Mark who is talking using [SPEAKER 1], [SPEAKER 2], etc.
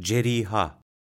[SPEAKER 1] Ceriha.